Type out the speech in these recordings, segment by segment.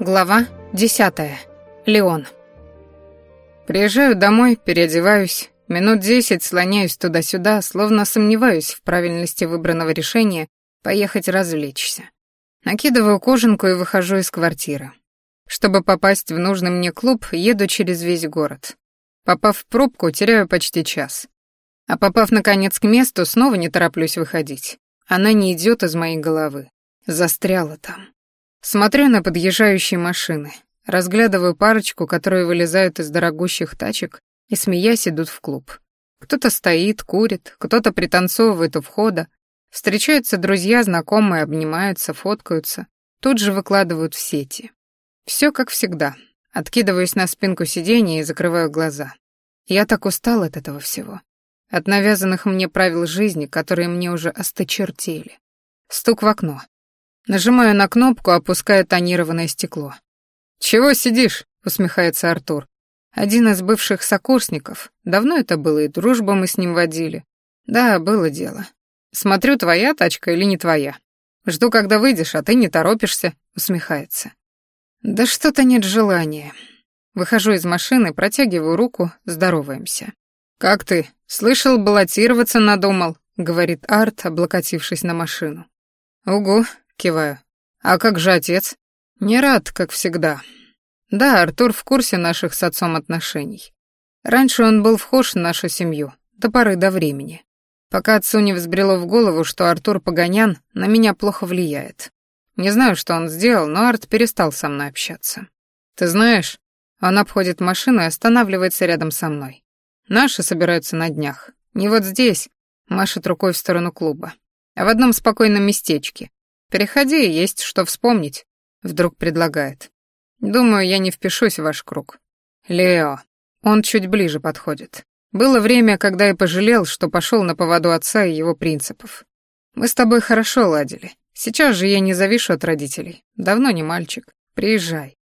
Глава 10. Леон. Приезжаю домой, переодеваюсь, минут десять слоняюсь туда-сюда, словно сомневаюсь в правильности выбранного решения поехать развлечься. Накидываю кожанку и выхожу из квартиры. Чтобы попасть в нужный мне клуб, еду через весь город. Попав в пробку, теряю почти час. А попав, наконец, к месту, снова не тороплюсь выходить. Она не идет из моей головы. Застряла там. Смотрю на подъезжающие машины, разглядываю парочку, которые вылезают из дорогущих тачек и, смеясь, идут в клуб. Кто-то стоит, курит, кто-то пританцовывает у входа. Встречаются друзья, знакомые, обнимаются, фоткаются. Тут же выкладывают в сети. Все как всегда. Откидываюсь на спинку сиденья и закрываю глаза. Я так устал от этого всего. От навязанных мне правил жизни, которые мне уже осточертели. Стук в окно. Нажимаю на кнопку, опуская тонированное стекло. «Чего сидишь?» — усмехается Артур. Один из бывших сокурсников. Давно это было, и дружбу мы с ним водили. Да, было дело. Смотрю, твоя тачка или не твоя. Жду, когда выйдешь, а ты не торопишься, усмехается. Да что-то нет желания. Выхожу из машины, протягиваю руку, здороваемся. «Как ты? Слышал, баллотироваться надумал», — говорит Арт, облокотившись на машину. «Угу, Киваю. А как же отец? Не рад, как всегда. Да, Артур в курсе наших с отцом отношений. Раньше он был вхож в нашу семью, до поры до времени. Пока отцу не взбрело в голову, что Артур Погонян на меня плохо влияет. Не знаю, что он сделал, но Арт перестал со мной общаться. Ты знаешь, он обходит машину и останавливается рядом со мной. Наши собираются на днях. Не вот здесь, машет рукой в сторону клуба, а в одном спокойном местечке, «Переходи, есть что вспомнить», — вдруг предлагает. «Думаю, я не впишусь в ваш круг». «Лео». Он чуть ближе подходит. Было время, когда я пожалел, что пошел на поводу отца и его принципов. Мы с тобой хорошо ладили. Сейчас же я не завишу от родителей. Давно не мальчик. Приезжай.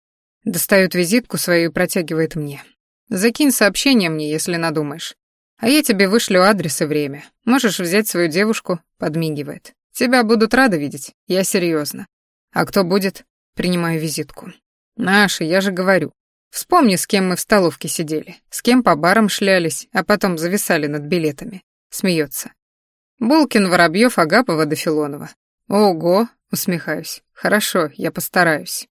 Достает визитку свою и протягивает мне. Закинь сообщение мне, если надумаешь. А я тебе вышлю адрес и время. Можешь взять свою девушку, подмигивает. Тебя будут рады видеть, я серьезно. А кто будет? Принимаю визитку. Наши, я же говорю. Вспомни, с кем мы в столовке сидели, с кем по барам шлялись, а потом зависали над билетами. Смеется. Булкин, Воробьев, Агапова до Филонова. Ого, усмехаюсь. Хорошо, я постараюсь.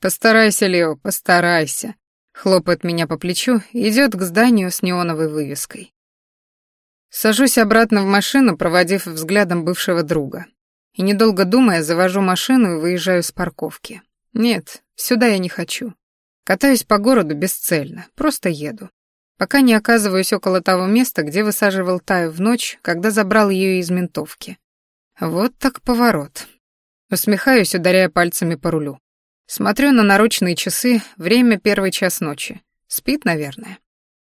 Постарайся, Лео, постарайся. Хлопает меня по плечу идет к зданию с неоновой вывеской. Сажусь обратно в машину, проводив взглядом бывшего друга. И, недолго думая, завожу машину и выезжаю с парковки. Нет, сюда я не хочу. Катаюсь по городу бесцельно, просто еду. Пока не оказываюсь около того места, где высаживал Таю в ночь, когда забрал ее из ментовки. Вот так поворот. Усмехаюсь, ударяя пальцами по рулю. Смотрю на наручные часы, время первый час ночи. Спит, наверное.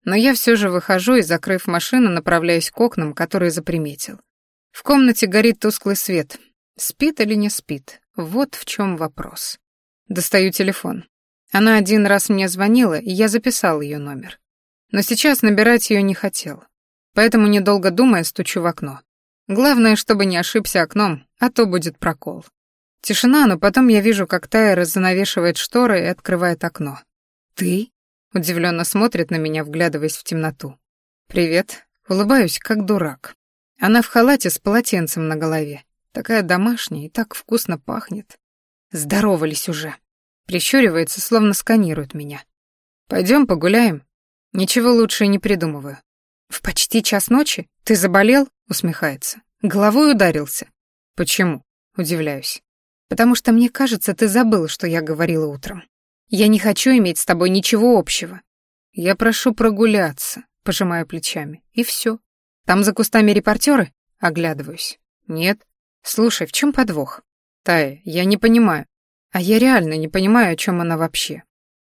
Но я все же выхожу и, закрыв машину, направляюсь к окнам, которые заприметил. В комнате горит тусклый свет. Спит или не спит? Вот в чем вопрос. Достаю телефон. Она один раз мне звонила, и я записал ее номер. Но сейчас набирать ее не хотел. Поэтому, недолго думая, стучу в окно. Главное, чтобы не ошибся окном, а то будет прокол. Тишина, но потом я вижу, как Тая раззанавешивает шторы и открывает окно. «Ты?» Удивленно смотрит на меня, вглядываясь в темноту. «Привет». Улыбаюсь, как дурак. Она в халате с полотенцем на голове. Такая домашняя и так вкусно пахнет. Здоровались уже. Прищуривается, словно сканирует меня. Пойдем погуляем. Ничего лучше не придумываю. В почти час ночи? Ты заболел? Усмехается. Головой ударился. Почему? Удивляюсь. Потому что мне кажется, ты забыл, что я говорила утром. Я не хочу иметь с тобой ничего общего. Я прошу прогуляться, пожимаю плечами. И все. Там за кустами репортеры? Оглядываюсь. Нет. Слушай, в чем подвох? Тая, я не понимаю. А я реально не понимаю, о чем она вообще.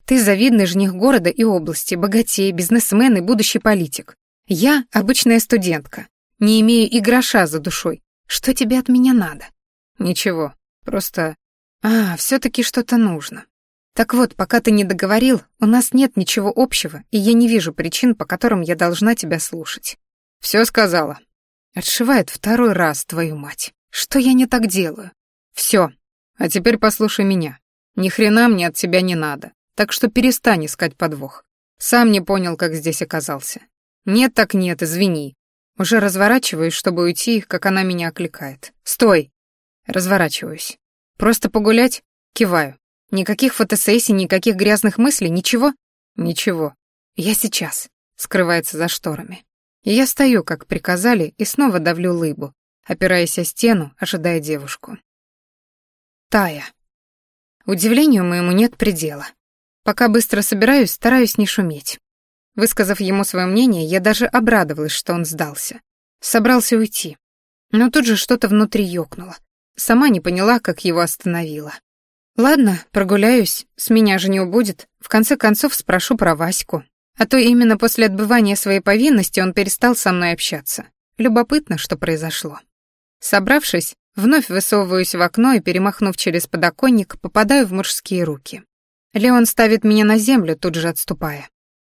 Ты завидный жених города и области, богатей, бизнесмен и будущий политик. Я обычная студентка, не имею и гроша за душой. Что тебе от меня надо? Ничего, просто... А, все таки что-то нужно. Так вот, пока ты не договорил, у нас нет ничего общего, и я не вижу причин, по которым я должна тебя слушать. Все сказала. Отшивает второй раз, твою мать. Что я не так делаю? Все. А теперь послушай меня. Ни хрена мне от тебя не надо, так что перестань искать подвох. Сам не понял, как здесь оказался. Нет так нет, извини. Уже разворачиваюсь, чтобы уйти, как она меня окликает. Стой! Разворачиваюсь. Просто погулять? Киваю. Никаких фотосессий, никаких грязных мыслей, ничего? Ничего. Я сейчас. Скрывается за шторами. И я стою, как приказали, и снова давлю лыбу, опираясь о стену, ожидая девушку. Тая. Удивлению моему нет предела. Пока быстро собираюсь, стараюсь не шуметь. Высказав ему свое мнение, я даже обрадовалась, что он сдался. Собрался уйти. Но тут же что-то внутри ёкнуло. Сама не поняла, как его остановила. Ладно, прогуляюсь, с меня же не убудет. В конце концов спрошу про Ваську. А то именно после отбывания своей повинности он перестал со мной общаться. Любопытно, что произошло. Собравшись, вновь высовываюсь в окно и, перемахнув через подоконник, попадаю в мужские руки. Леон ставит меня на землю, тут же отступая.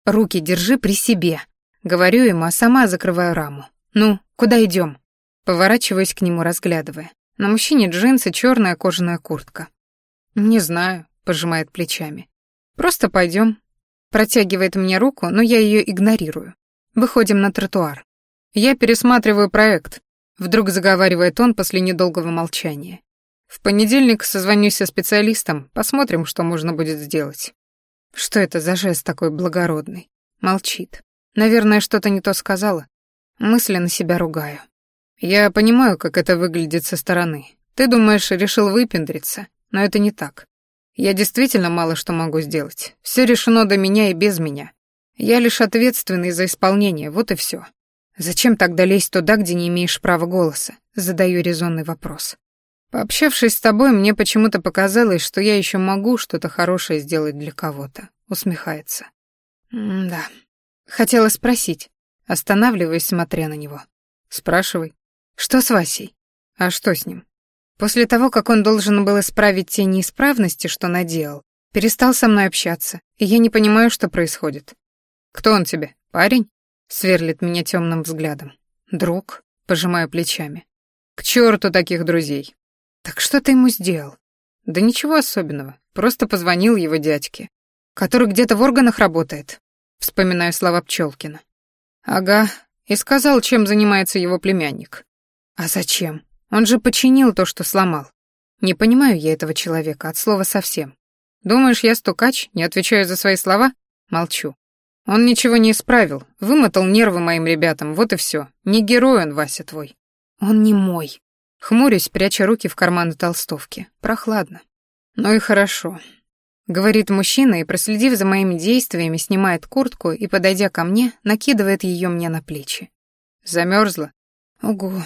«Руки держи при себе», — говорю ему, а сама закрываю раму. «Ну, куда идем? Поворачиваюсь к нему, разглядывая. На мужчине джинсы, черная кожаная куртка. «Не знаю», — пожимает плечами. «Просто пойдем. Протягивает мне руку, но я ее игнорирую. Выходим на тротуар. Я пересматриваю проект. Вдруг заговаривает он после недолгого молчания. В понедельник созвонюсь со специалистом, посмотрим, что можно будет сделать. Что это за жест такой благородный? Молчит. Наверное, что-то не то сказала. Мысленно себя ругаю. Я понимаю, как это выглядит со стороны. Ты думаешь, решил выпендриться, но это не так. Я действительно мало что могу сделать. Все решено до меня и без меня. Я лишь ответственный за исполнение, вот и все. Зачем тогда лезть туда, где не имеешь права голоса? Задаю резонный вопрос. Пообщавшись с тобой, мне почему-то показалось, что я еще могу что-то хорошее сделать для кого-то. Усмехается. М да. Хотела спросить. Останавливаюсь, смотря на него. Спрашивай. Что с Васей? А что с ним? После того, как он должен был исправить те неисправности, что наделал, перестал со мной общаться, и я не понимаю, что происходит. Кто он тебе? Парень? Сверлит меня темным взглядом. Друг? Пожимаю плечами. К черту таких друзей. Так что ты ему сделал? Да ничего особенного. Просто позвонил его дядьке, который где-то в органах работает. Вспоминаю слова Пчелкина. Ага, и сказал, чем занимается его племянник. А зачем? Он же починил то, что сломал. Не понимаю я этого человека от слова совсем. Думаешь, я стукач, не отвечаю за свои слова? Молчу. Он ничего не исправил, вымотал нервы моим ребятам, вот и все. Не герой он, Вася твой. Он не мой. Хмурюсь, пряча руки в карманы толстовки. Прохладно. Ну и хорошо. Говорит мужчина и, проследив за моими действиями, снимает куртку и, подойдя ко мне, накидывает ее мне на плечи. Замерзла? Ого,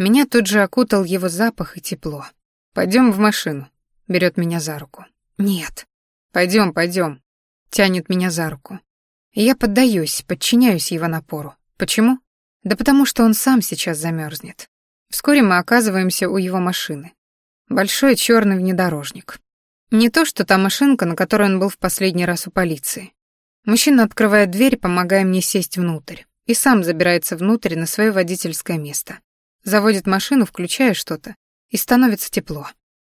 меня тут же окутал его запах и тепло. Пойдем в машину. Берет меня за руку. Нет. Пойдем, пойдем. Тянет меня за руку. Я поддаюсь, подчиняюсь его напору. Почему? Да потому что он сам сейчас замерзнет. Вскоре мы оказываемся у его машины. Большой черный внедорожник. Не то, что та машинка, на которой он был в последний раз у полиции. Мужчина открывает дверь, помогая мне сесть внутрь, и сам забирается внутрь на свое водительское место. Заводит машину, включая что-то, и становится тепло.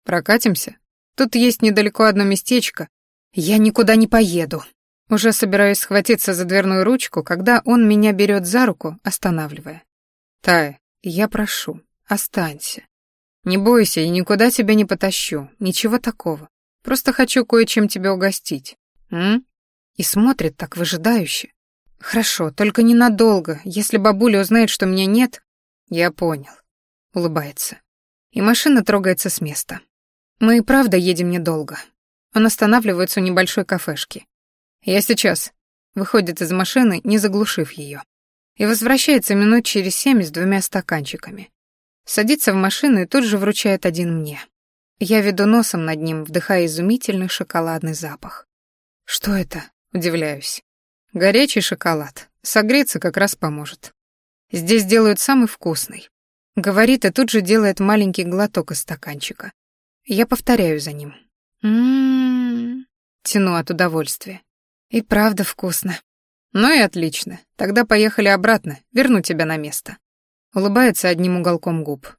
Прокатимся? Тут есть недалеко одно местечко. Я никуда не поеду. Уже собираюсь схватиться за дверную ручку, когда он меня берет за руку, останавливая. Тая, я прошу, останься. Не бойся, я никуда тебя не потащу, ничего такого. Просто хочу кое-чем тебя угостить. М? И смотрит так выжидающе. Хорошо, только ненадолго. Если бабуля узнает, что меня нет, «Я понял», — улыбается. И машина трогается с места. Мы и правда едем недолго. Он останавливается у небольшой кафешки. «Я сейчас», — выходит из машины, не заглушив ее. И возвращается минут через семь с двумя стаканчиками. Садится в машину и тут же вручает один мне. Я веду носом над ним, вдыхая изумительный шоколадный запах. «Что это?» — удивляюсь. «Горячий шоколад. Согреться как раз поможет». Здесь делают самый вкусный. Говорит и тут же делает маленький глоток из стаканчика. Я повторяю за ним. Ммм, тяну от удовольствия. И правда вкусно. Ну и отлично. Тогда поехали обратно, верну тебя на место. Улыбается одним уголком губ.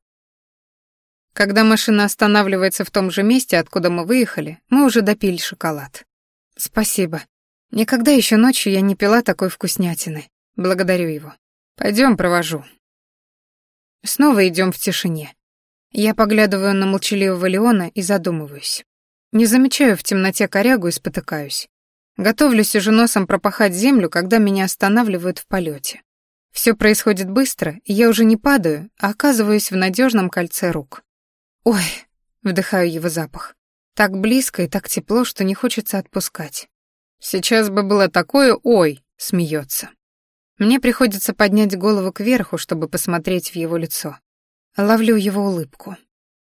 Когда машина останавливается в том же месте, откуда мы выехали, мы уже допили шоколад. Спасибо. Никогда еще ночью я не пила такой вкуснятины. Благодарю его. Пойдем, провожу. Снова идем в тишине. Я поглядываю на молчаливого Леона и задумываюсь. Не замечаю в темноте корягу и спотыкаюсь. Готовлюсь уже носом пропахать землю, когда меня останавливают в полете. Все происходит быстро, и я уже не падаю, а оказываюсь в надежном кольце рук. Ой, вдыхаю его запах. Так близко и так тепло, что не хочется отпускать. Сейчас бы было такое «ой», смеется. Мне приходится поднять голову кверху, чтобы посмотреть в его лицо. Ловлю его улыбку.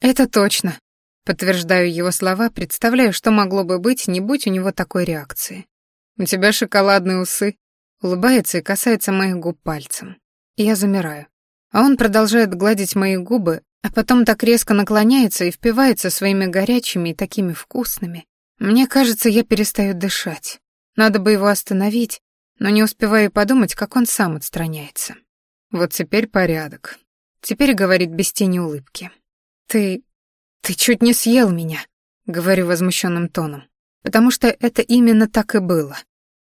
Это точно. Подтверждаю его слова, представляю, что могло бы быть, не будь у него такой реакции. У тебя шоколадные усы. Улыбается и касается моих губ пальцем. я замираю. А он продолжает гладить мои губы, а потом так резко наклоняется и впивается своими горячими и такими вкусными. Мне кажется, я перестаю дышать. Надо бы его остановить, но не успеваю подумать, как он сам отстраняется. Вот теперь порядок. Теперь говорит без тени улыбки. «Ты... ты чуть не съел меня», — говорю возмущенным тоном, потому что это именно так и было.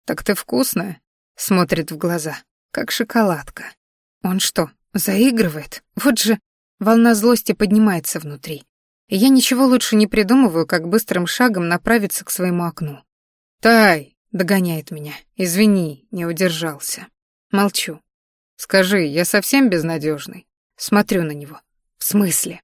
«Так ты вкусная?» — смотрит в глаза, как шоколадка. Он что, заигрывает? Вот же волна злости поднимается внутри. И я ничего лучше не придумываю, как быстрым шагом направиться к своему окну. «Тай!» Догоняет меня. Извини, не удержался. Молчу. Скажи, я совсем безнадежный? Смотрю на него. В смысле?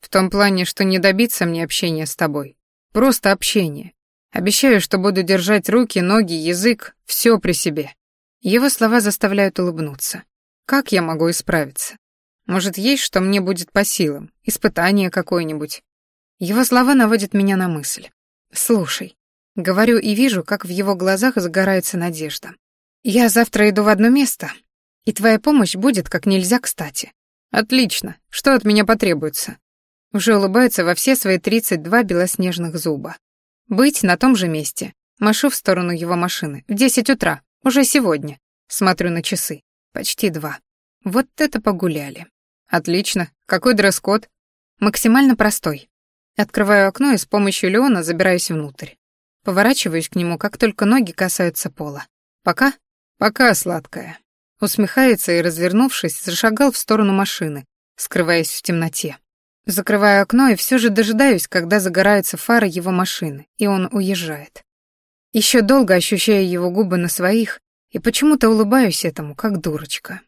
В том плане, что не добиться мне общения с тобой. Просто общение. Обещаю, что буду держать руки, ноги, язык, все при себе. Его слова заставляют улыбнуться. Как я могу исправиться? Может, есть, что мне будет по силам? Испытание какое-нибудь? Его слова наводят меня на мысль. Слушай, Говорю и вижу, как в его глазах загорается надежда. «Я завтра иду в одно место, и твоя помощь будет как нельзя кстати». «Отлично. Что от меня потребуется?» Уже улыбается во все свои 32 белоснежных зуба. «Быть на том же месте». Машу в сторону его машины. «В 10 утра. Уже сегодня». Смотрю на часы. Почти два. Вот это погуляли. «Отлично. Какой дресс-код?» «Максимально простой». Открываю окно и с помощью Леона забираюсь внутрь. Поворачиваюсь к нему, как только ноги касаются пола. «Пока?» «Пока, сладкая». Усмехается и, развернувшись, зашагал в сторону машины, скрываясь в темноте. Закрываю окно и все же дожидаюсь, когда загораются фары его машины, и он уезжает. Еще долго ощущаю его губы на своих и почему-то улыбаюсь этому, как дурочка.